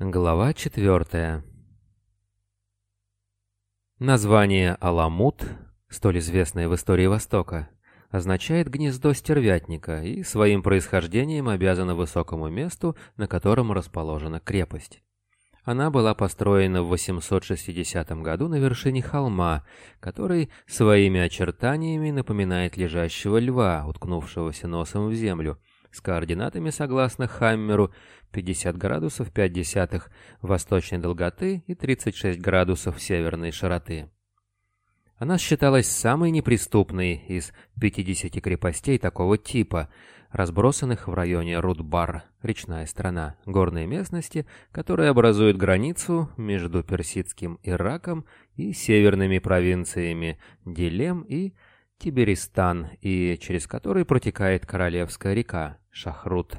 Глава четвертая Название Аламут, столь известное в истории Востока, означает гнездо стервятника и своим происхождением обязано высокому месту, на котором расположена крепость. Она была построена в 860 году на вершине холма, который своими очертаниями напоминает лежащего льва, уткнувшегося носом в землю, с координатами согласно Хаммеру 50 градусов 5 десятых восточной долготы и 36 градусов северной широты. Она считалась самой неприступной из 50 крепостей такого типа, разбросанных в районе Рудбар, речная страна, горные местности, которые образуют границу между персидским Ираком и северными провинциями Дилем и Тиберистан, и через который протекает Королевская река Шахрут.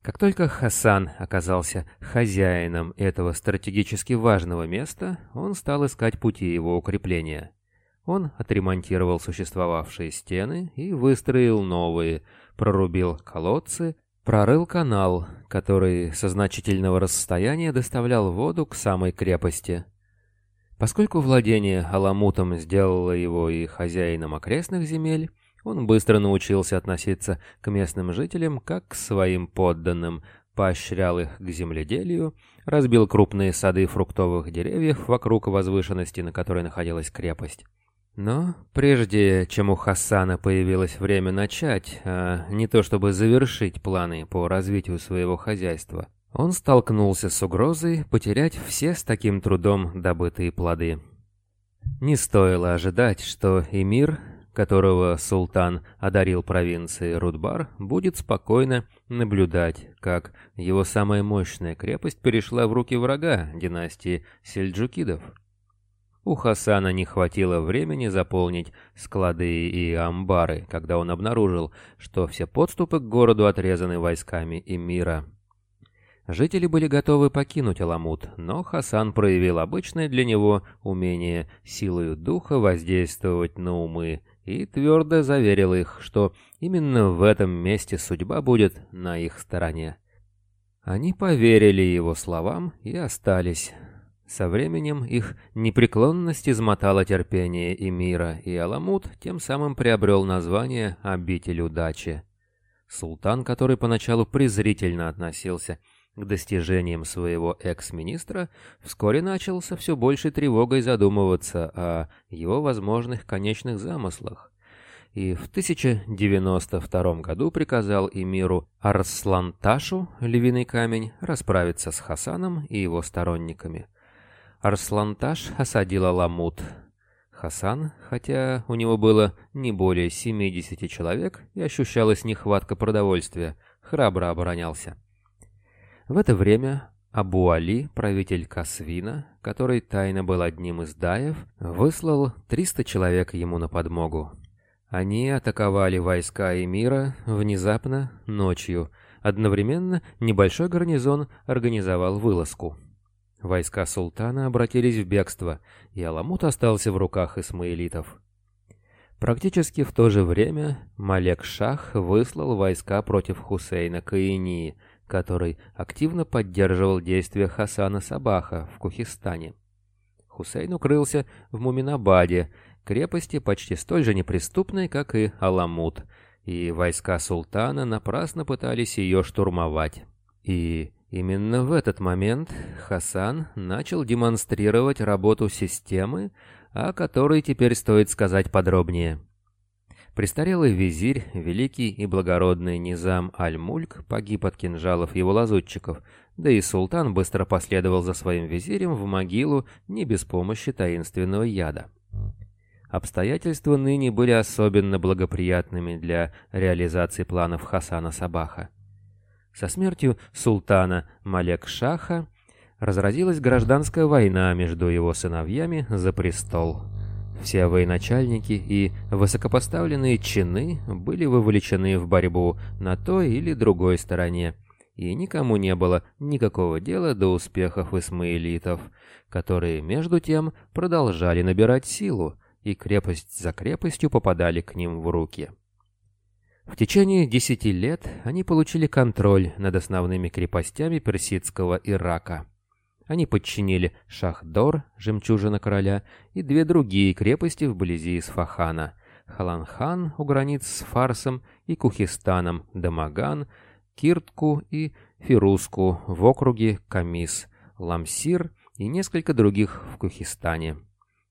Как только Хасан оказался хозяином этого стратегически важного места, он стал искать пути его укрепления. Он отремонтировал существовавшие стены и выстроил новые, прорубил колодцы, прорыл канал, который со значительного расстояния доставлял воду к самой крепости – Поскольку владение Аламутом сделало его и хозяином окрестных земель, он быстро научился относиться к местным жителям как к своим подданным, поощрял их к земледелию, разбил крупные сады фруктовых деревьев вокруг возвышенности, на которой находилась крепость. Но прежде чем у Хасана появилось время начать, а не то чтобы завершить планы по развитию своего хозяйства, он столкнулся с угрозой потерять все с таким трудом добытые плоды. Не стоило ожидать, что эмир, которого султан одарил провинции Рудбар, будет спокойно наблюдать, как его самая мощная крепость перешла в руки врага династии сельджукидов. У Хасана не хватило времени заполнить склады и амбары, когда он обнаружил, что все подступы к городу отрезаны войсками эмира. Жители были готовы покинуть Аламут, но Хасан проявил обычное для него умение силою духа воздействовать на умы и твердо заверил их, что именно в этом месте судьба будет на их стороне. Они поверили его словам и остались. Со временем их непреклонность измотала терпение и мира, и Аламут тем самым приобрел название «Обитель удачи». Султан, который поначалу презрительно относился к достижениям своего экс-министра, вскоре начал со все большей тревогой задумываться о его возможных конечных замыслах и в 1092 году приказал эмиру Арсланташу, львиный камень, расправиться с Хасаном и его сторонниками. Арсланташ осадил Аламут. Хасан, хотя у него было не более 70 человек и ощущалась нехватка продовольствия, храбро оборонялся. В это время Абу Али, правитель Касвина, который тайно был одним из даев, выслал 300 человек ему на подмогу. Они атаковали войска эмира внезапно, ночью. Одновременно небольшой гарнизон организовал вылазку. Войска султана обратились в бегство, и Аламут остался в руках исмаилитов. Практически в то же время Малек-Шах выслал войска против Хусейна Каинии, который активно поддерживал действия Хасана Сабаха в Кухистане. Хусейн укрылся в Муминабаде, крепости почти столь же неприступной, как и Аламут, и войска султана напрасно пытались ее штурмовать. И именно в этот момент Хасан начал демонстрировать работу системы, о которой теперь стоит сказать подробнее. Престарелый визирь, великий и благородный Низам Аль-Мульк погиб от кинжалов его лазутчиков, да и султан быстро последовал за своим визирем в могилу не без помощи таинственного яда. Обстоятельства ныне были особенно благоприятными для реализации планов Хасана Сабаха. Со смертью султана Малек-Шаха разразилась гражданская война между его сыновьями за престол. Все военачальники и высокопоставленные чины были вовлечены в борьбу на той или другой стороне, и никому не было никакого дела до успехов исмаилитов, которые, между тем, продолжали набирать силу, и крепость за крепостью попадали к ним в руки. В течение десяти лет они получили контроль над основными крепостями персидского Ирака. Они подчинили Шахдор, жемчужина короля, и две другие крепости вблизи Исфахана – Халанхан у границ с Фарсом и Кухистаном, Дамаган, Киртку и Фируску в округе Камис, Ламсир и несколько других в Кухистане.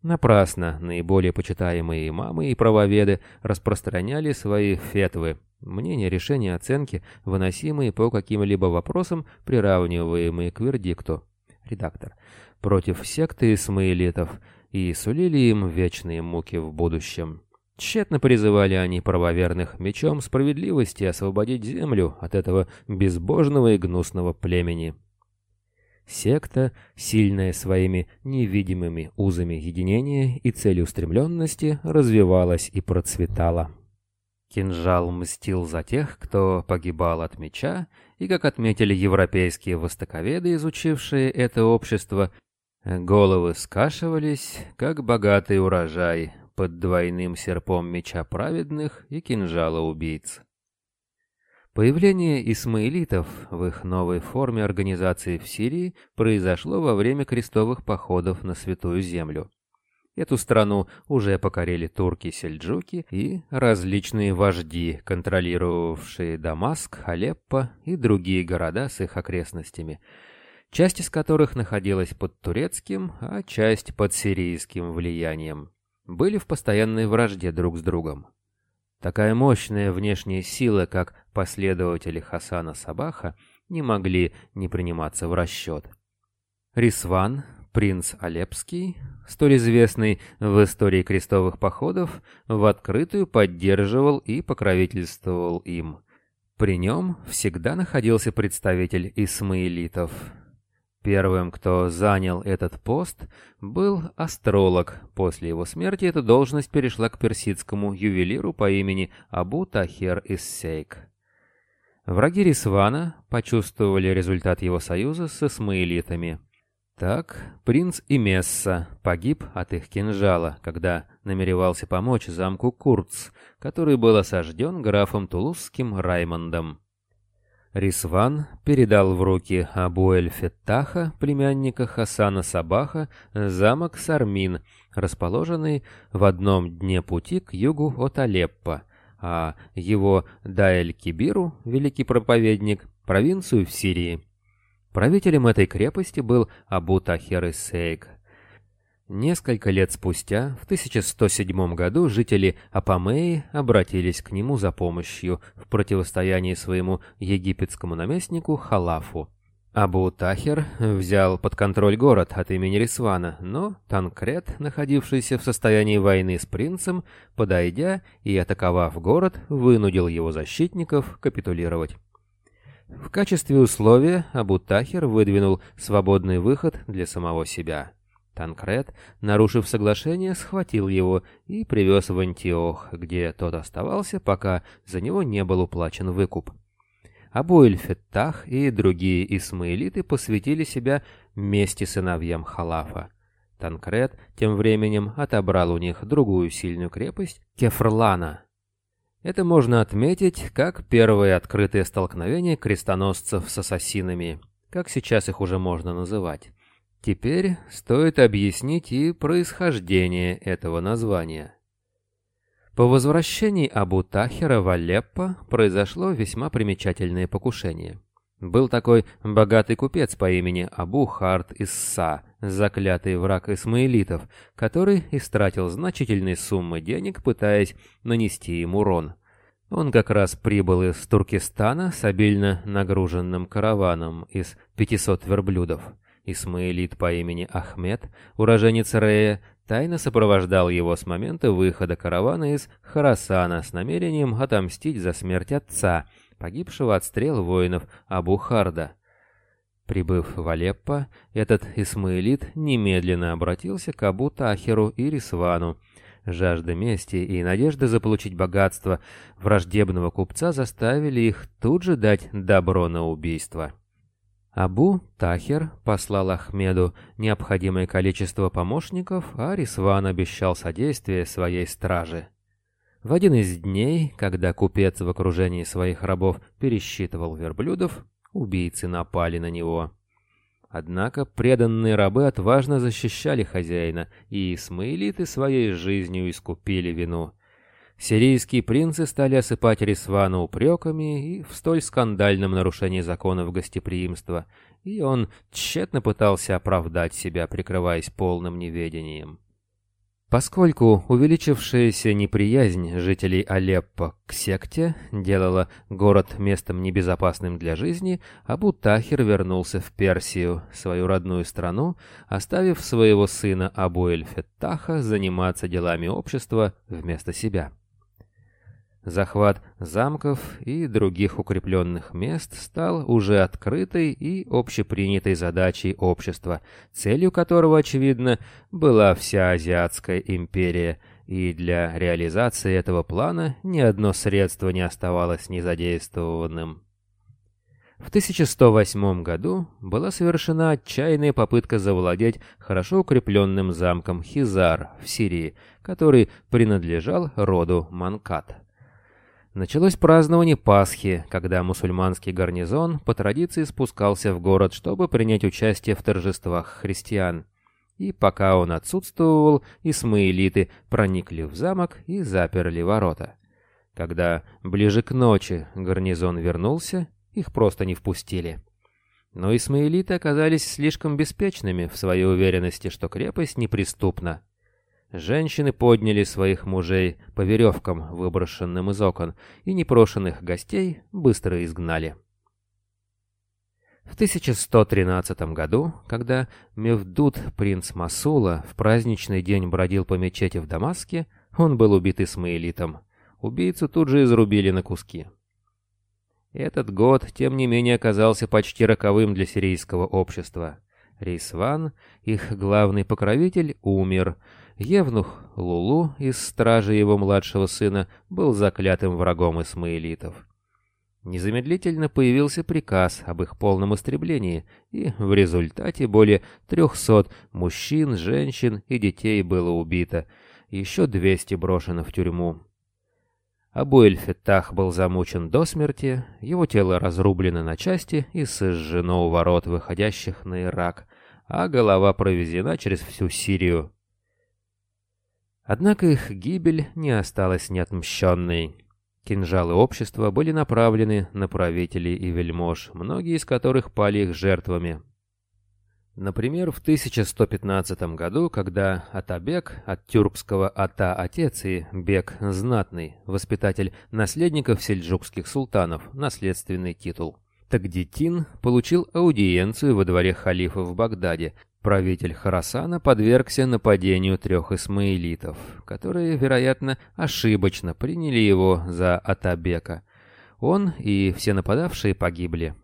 Напрасно наиболее почитаемые имамы и правоведы распространяли свои фетвы, мнения, решения, оценки, выносимые по каким-либо вопросам, приравниваемые к вердикту. Редактор. Против секты исмаилитов и сулили им вечные муки в будущем. Тщетно призывали они правоверных мечом справедливости освободить землю от этого безбожного и гнусного племени. Секта, сильная своими невидимыми узами единения и целеустремленности, развивалась и процветала. Кинжал мстил за тех, кто погибал от меча, и, как отметили европейские востоковеды, изучившие это общество, головы скашивались, как богатый урожай, под двойным серпом меча праведных и кинжала убийц. Появление исмаилитов в их новой форме организации в Сирии произошло во время крестовых походов на Святую Землю. Эту страну уже покорили турки-сельджуки и различные вожди, контролировавшие Дамаск, Алеппо и другие города с их окрестностями, часть из которых находилась под турецким, а часть под сирийским влиянием, были в постоянной вражде друг с другом. Такая мощная внешняя сила, как последователи Хасана Сабаха, не могли не приниматься в расчет. Рисван, принц Алепский, столь известный в истории крестовых походов, в открытую поддерживал и покровительствовал им. При нем всегда находился представитель исмаилитов – Первым, кто занял этот пост, был астролог. После его смерти эта должность перешла к персидскому ювелиру по имени Абу Тахер Иссейк. Враги Рисвана почувствовали результат его союза с исмаилитами. Так, принц Имесса погиб от их кинжала, когда намеревался помочь замку Курц, который был осажден графом Тулузским Раймондом. Рисван передал в руки Абу Эль-Феттаха, племянника Хасана Сабаха, замок Сармин, расположенный в одном дне пути к югу от Алеппо, а его Даэль-Кибиру, великий проповедник, провинцию в Сирии. Правителем этой крепости был Абу Тахер Исейк. Несколько лет спустя, в 1107 году, жители Апамеи обратились к нему за помощью в противостоянии своему египетскому наместнику Халафу. Абу Тахер взял под контроль город от имени Рисвана, но Танкрет, находившийся в состоянии войны с принцем, подойдя и атаковав город, вынудил его защитников капитулировать. В качестве условия Абу Тахер выдвинул свободный выход для самого себя. Танкрет, нарушив соглашение, схватил его и привез в Антиох, где тот оставался, пока за него не был уплачен выкуп. Абу-эль-Феттах и другие исмаилиты посвятили себя мести сыновьям Халафа. Танкрет тем временем отобрал у них другую сильную крепость Кефрлана. Это можно отметить как первое открытое столкновение крестоносцев с ассасинами, как сейчас их уже можно называть. Теперь стоит объяснить и происхождение этого названия. По возвращении Абу Тахира в Алеппо произошло весьма примечательное покушение. Был такой богатый купец по имени Абу Харт Исса, заклятый враг исмаилитов, который истратил значительные суммы денег, пытаясь нанести им урон. Он как раз прибыл из Туркестана с обильно нагруженным караваном из 500 верблюдов. Исмаилит по имени Ахмед, уроженец Рея, тайно сопровождал его с момента выхода каравана из Харасана с намерением отомстить за смерть отца, погибшего от стрел воинов Абу-Харда. Прибыв в Алеппо, этот Исмаилит немедленно обратился к Абу Тахеру и Рисвану. Жажда мести и надежда заполучить богатство враждебного купца заставили их тут же дать добро на убийство. Абу Тахер послал Ахмеду необходимое количество помощников, а Рисван обещал содействие своей страже. В один из дней, когда купец в окружении своих рабов пересчитывал верблюдов, убийцы напали на него. Однако преданные рабы отважно защищали хозяина, и исмаилиты своей жизнью искупили вину. Сирийские принцы стали осыпать Рисвана упреками и в столь скандальном нарушении законов гостеприимства, и он тщетно пытался оправдать себя, прикрываясь полным неведением. Поскольку увеличившаяся неприязнь жителей Алеппо к секте делала город местом небезопасным для жизни, Абу Тахир вернулся в Персию, свою родную страну, оставив своего сына Абу Эль-Феттаха заниматься делами общества вместо себя. Захват замков и других укрепленных мест стал уже открытой и общепринятой задачей общества, целью которого, очевидно, была вся Азиатская империя, и для реализации этого плана ни одно средство не оставалось незадействованным. В 1108 году была совершена отчаянная попытка завладеть хорошо укрепленным замком Хизар в Сирии, который принадлежал роду Манкат. Началось празднование Пасхи, когда мусульманский гарнизон по традиции спускался в город, чтобы принять участие в торжествах христиан. И пока он отсутствовал, исмаилиты проникли в замок и заперли ворота. Когда ближе к ночи гарнизон вернулся, их просто не впустили. Но исмаилиты оказались слишком беспечными в своей уверенности, что крепость неприступна. Женщины подняли своих мужей по веревкам, выброшенным из окон, и непрошенных гостей быстро изгнали. В 1113 году, когда Мевдут, принц Масула, в праздничный день бродил по мечети в Дамаске, он был убит Исмаилитом. Убийцу тут же изрубили на куски. Этот год, тем не менее, оказался почти роковым для сирийского общества. Рейсван, их главный покровитель, умер, Евнух Лулу из стражи его младшего сына был заклятым врагом исмаилитов. Незамедлительно появился приказ об их полном истреблении, и в результате более трехсот мужчин, женщин и детей было убито, еще двести брошено в тюрьму. Абу-эль-Феттах был замучен до смерти, его тело разрублено на части и сожжено у ворот, выходящих на Ирак, а голова провезена через всю Сирию. Однако их гибель не осталась неотмщенной. Кинжалы общества были направлены на правителей и вельмож, многие из которых пали их жертвами. Например, в 1115 году, когда Атабек от тюркского Ата отец и Бек знатный, воспитатель наследников сельджукских султанов, наследственный титул. Тагдитин получил аудиенцию во дворе халифа в Багдаде, Правитель Харасана подвергся нападению трех исмаилитов, которые, вероятно, ошибочно приняли его за Атабека. Он и все нападавшие погибли.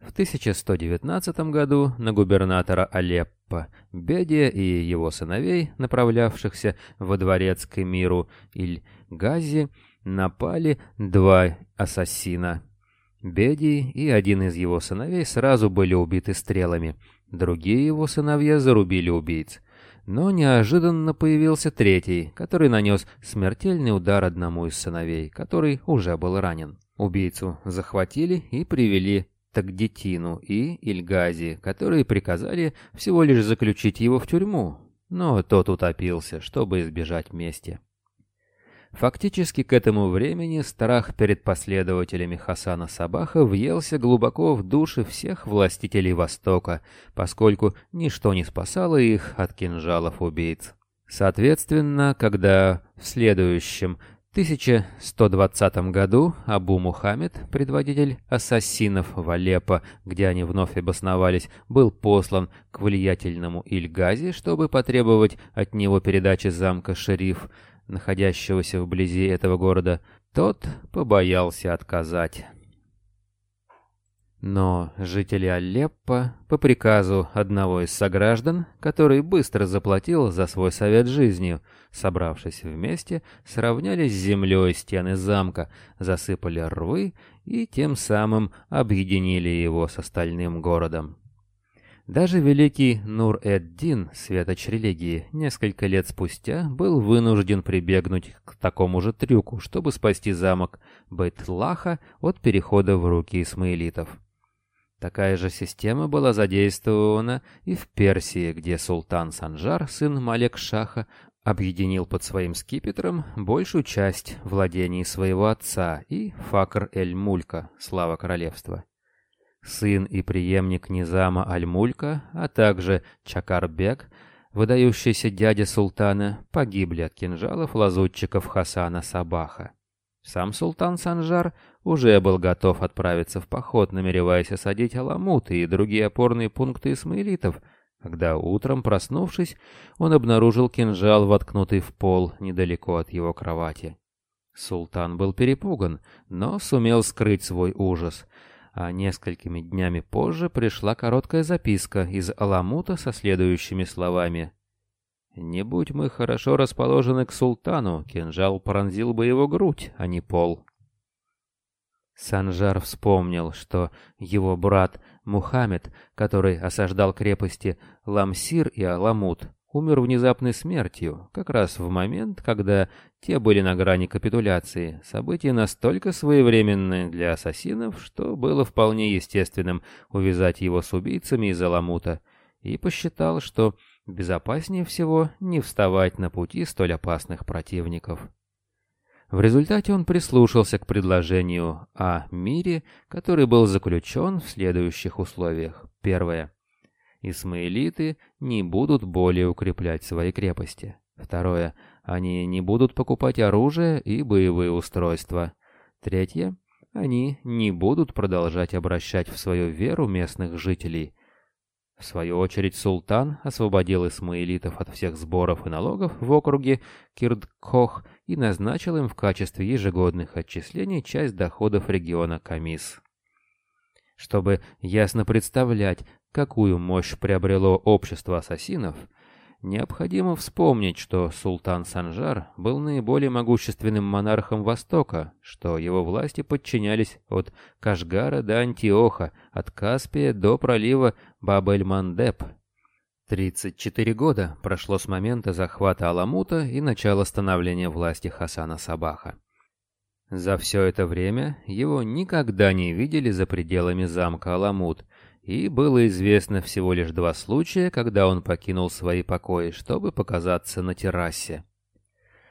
В 1119 году на губернатора Алеппо Бедия и его сыновей, направлявшихся во дворец к эмиру Иль-Гази, напали два ассасина. Бедий и один из его сыновей сразу были убиты стрелами – Другие его сыновья зарубили убийц. Но неожиданно появился третий, который нанес смертельный удар одному из сыновей, который уже был ранен. Убийцу захватили и привели Тагдетину и Ильгази, которые приказали всего лишь заключить его в тюрьму, но тот утопился, чтобы избежать мести. Фактически к этому времени страх перед последователями Хасана Сабаха въелся глубоко в души всех властителей Востока, поскольку ничто не спасало их от кинжалов убийц. Соответственно, когда в следующем 1120 году Абу Мухаммед, предводитель ассасинов в Алеппо, где они вновь обосновались, был послан к влиятельному Ильгази, чтобы потребовать от него передачи замка Шериф, находящегося вблизи этого города, тот побоялся отказать. Но жители Алеппо, по приказу одного из сограждан, который быстро заплатил за свой совет жизнью, собравшись вместе, сравняли с землей стены замка, засыпали рвы и тем самым объединили его с остальным городом. Даже великий Нур-эд-Дин, светоч религии, несколько лет спустя был вынужден прибегнуть к такому же трюку, чтобы спасти замок Бейтлаха от перехода в руки исмаилитов. Такая же система была задействована и в Персии, где султан Санжар, сын Малек-Шаха, объединил под своим скипетром большую часть владений своего отца и Факр-эль-Мулька, слава королевства. Сын и преемник Низама Аль-Мулька, а также Чакарбек, выдающийся дядя султана, погибли от кинжалов лазутчиков Хасана Сабаха. Сам султан Санжар уже был готов отправиться в поход, намереваясь осадить Аламут и другие опорные пункты исмаилитов, когда утром, проснувшись, он обнаружил кинжал, воткнутый в пол недалеко от его кровати. Султан был перепуган, но сумел скрыть свой ужас, а несколькими днями позже пришла короткая записка из Аламута со следующими словами не будь мы хорошо расположены к султану, кинжал пронзил бы его грудь, а не пол. Санжар вспомнил, что его брат Мухаммед, который осаждал крепости Ламсир и Аламут, умер внезапной смертью, как раз в момент, когда те были на грани капитуляции. События настолько своевременные для ассасинов, что было вполне естественным увязать его с убийцами из Аламута, и посчитал, что Безопаснее всего не вставать на пути столь опасных противников. В результате он прислушался к предложению о мире, который был заключен в следующих условиях. Первое. Исмаилиты не будут более укреплять свои крепости. Второе. Они не будут покупать оружие и боевые устройства. Третье. Они не будут продолжать обращать в свою веру местных жителей – в свою очередь султан освободил исмаилитов от всех сборов и налогов в округе Кирдкох и назначил им в качестве ежегодных отчислений часть доходов региона Камис. Чтобы ясно представлять, какую мощь приобрело общество ассасинов, Необходимо вспомнить, что султан Санжар был наиболее могущественным монархом Востока, что его власти подчинялись от Кашгара до Антиоха, от Каспия до пролива Баб-эль-Мандеб. 34 года прошло с момента захвата Аламута и начала становления власти Хасана Сабаха. За все это время его никогда не видели за пределами замка Аламут, и было известно всего лишь два случая, когда он покинул свои покои, чтобы показаться на террасе.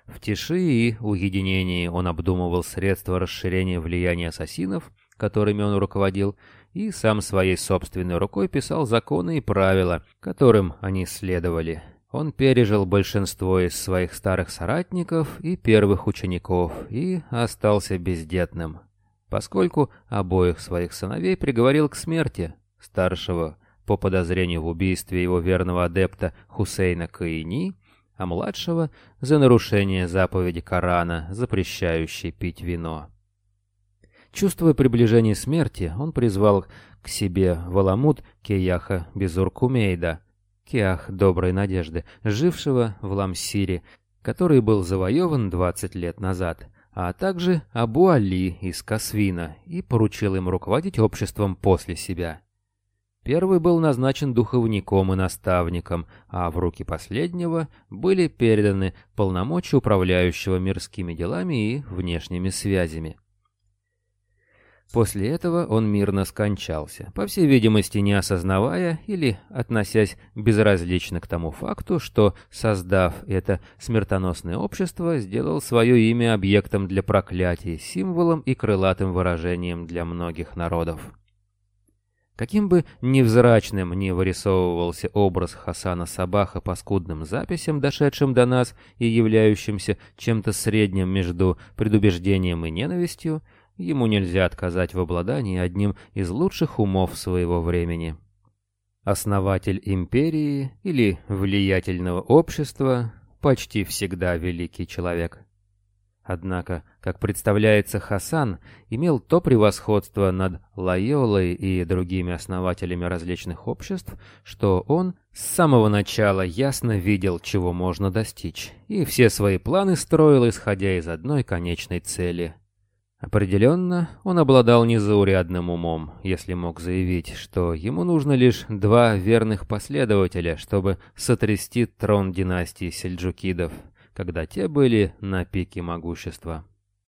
В тиши и уединении он обдумывал средства расширения влияния ассасинов, которыми он руководил, и сам своей собственной рукой писал законы и правила, которым они следовали. Он пережил большинство из своих старых соратников и первых учеников и остался бездетным, поскольку обоих своих сыновей приговорил к смерти, старшего по подозрению в убийстве его верного адепта Хусейна Каини, а младшего за нарушение заповеди Корана, запрещающей пить вино. Чувствуя приближение смерти, он призвал к себе Валамут Кияха Безуркумейда, Киах Доброй Надежды, жившего в Ламсире, который был завоеван 20 лет назад, а также Абу Али из Касвина и поручил им руководить обществом после себя. Первый был назначен духовником и наставником, а в руки последнего были переданы полномочия управляющего мирскими делами и внешними связями. После этого он мирно скончался, по всей видимости не осознавая или относясь безразлично к тому факту, что, создав это смертоносное общество, сделал свое имя объектом для проклятий, символом и крылатым выражением для многих народов. Каким бы невзрачным ни вырисовывался образ Хасана Сабаха по скудным записям, дошедшим до нас и являющимся чем-то средним между предубеждением и ненавистью, ему нельзя отказать в обладании одним из лучших умов своего времени. Основатель империи или влиятельного общества почти всегда великий человек. Однако, как представляется, Хасан имел то превосходство над Лайолой и другими основателями различных обществ, что он с самого начала ясно видел, чего можно достичь, и все свои планы строил, исходя из одной конечной цели. Определенно, он обладал незаурядным умом, если мог заявить, что ему нужно лишь два верных последователя, чтобы сотрясти трон династии сельджукидов, когда те были на пике могущества.